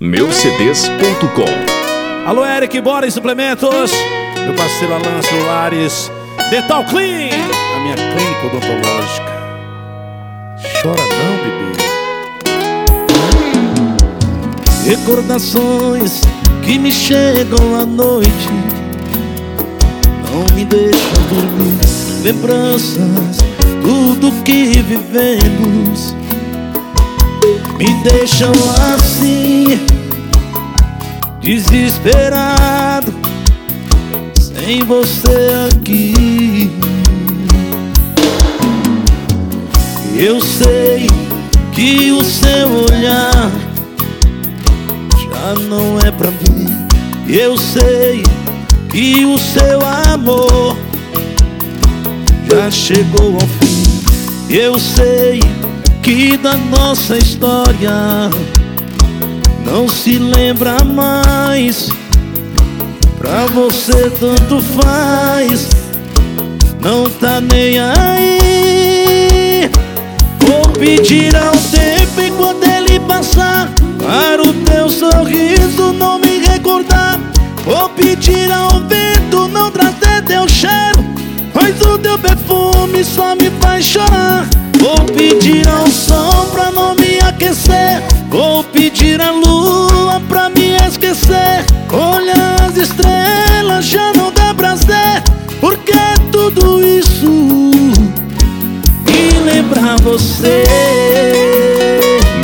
meucds.com Alô, Eric, bora em suplementos. Meu parceiro Alan Celulares. Dental Clean, a minha clínica odontológica. Chora não, bebê. Recordações que me chegam à noite Não me deixam dormir Lembranças, tudo que vivemos Me deixam assim Desesperado Sem você aqui Eu sei que o seu olhar já não é pra mim. Eu sei que o seu amor já chegou ao fim. Eu sei que da nossa história não se lembra mais. Pra você tanto faz, não tá nem aí. Vou pedir ao tempo enquanto ele passar Para o teu sorriso não me recordar Vou pedir ao vento não trazer teu cheiro Pois o teu perfume só me faz chorar Vou pedir ao sol pra não me aquecer Vou pedir à lua pra me esquecer Olha as estrelas, já não dá prazer Porque tudo isso me lembra você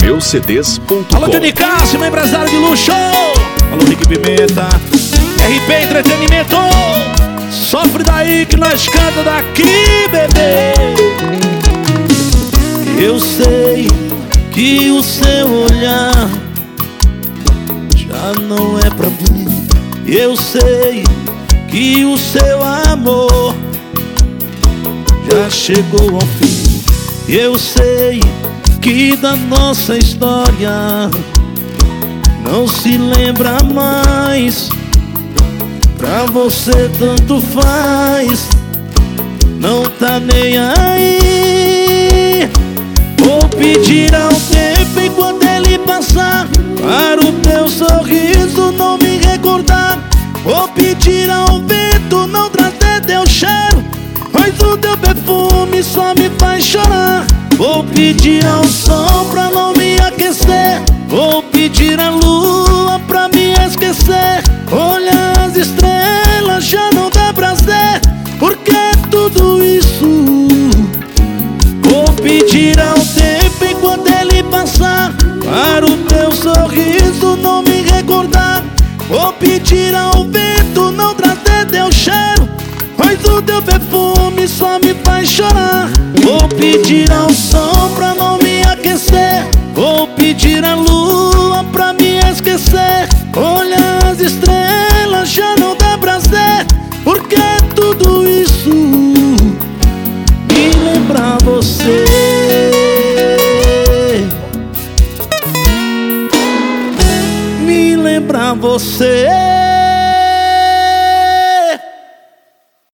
meucds.com Alô, Johnny Cássio, meu empresário de luxo. Alô, Rick Pimenta. RP Entretenimento. Sofre daí que nós canta daqui, bebê. Eu sei que o seu olhar já não é pra mim. Eu sei que o seu amor já chegou ao fim. Eu sei que da nossa história não se lembra mais. Pra você tanto faz, não tá nem aí. Pedir ao tempo enquanto ele passar Para o teu sorriso não me recordar. Vou pedir ao vento não trazer teu cheiro Pois o teu perfume só me faz chorar. Vou pedir ao sol pra não me aquecer Vou pedir à lua pra me esquecer. Olha as estrelas, já pedir ao vento não trazer teu cheiro Pois o teu perfume só me faz chorar. Vou pedir ao sol pra não me aquecer Vou pedir à lua pra me esquecer. Olha as estrelas, já não dá prazer Porque tudo isso Lembra você